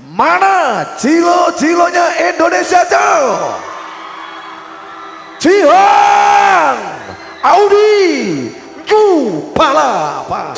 Mana cilo-cilonya Indonesia jauh? Cihan Audi Ju Palapa.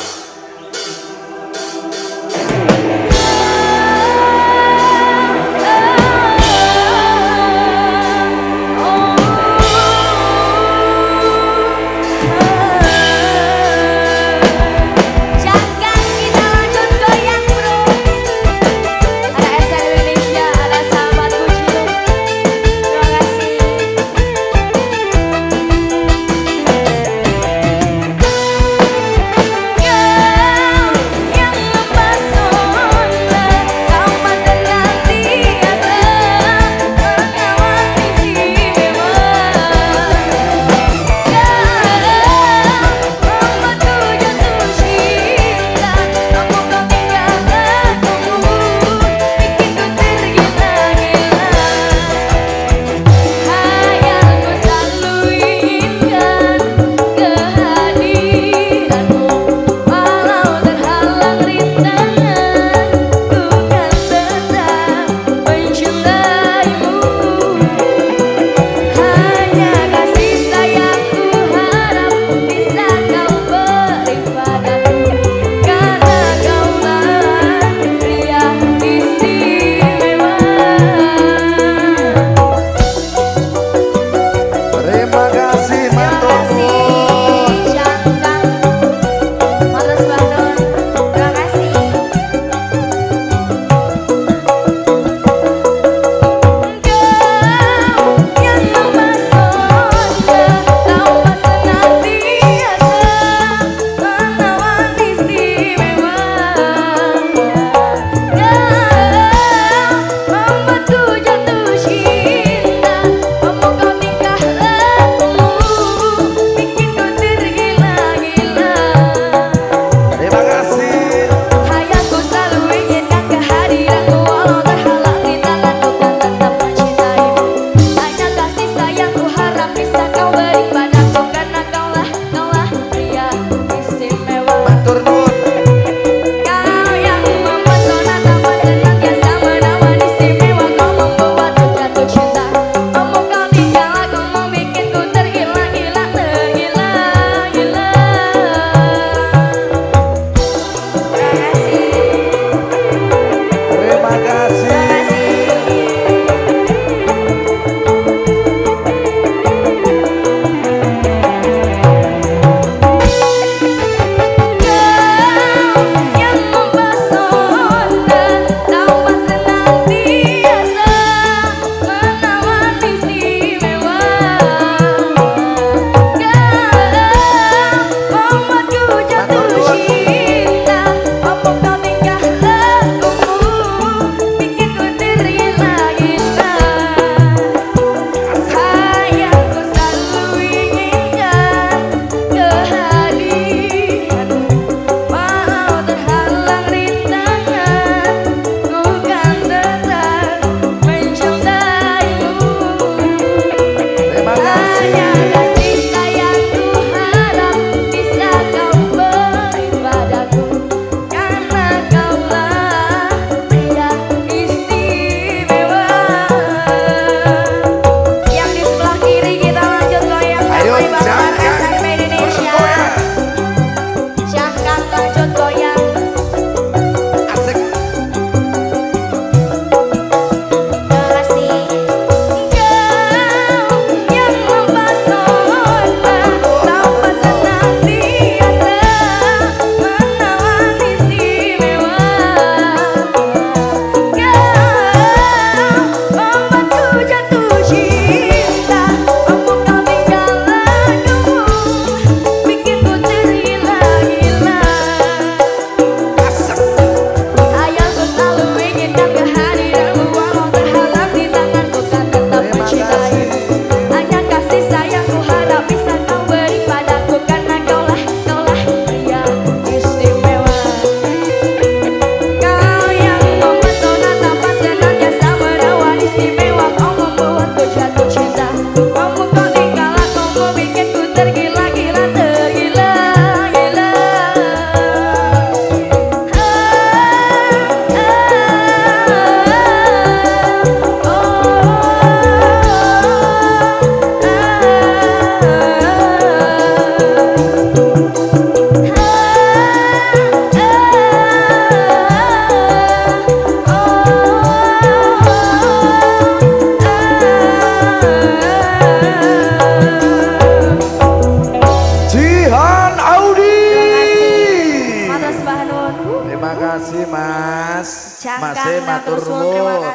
macema turmo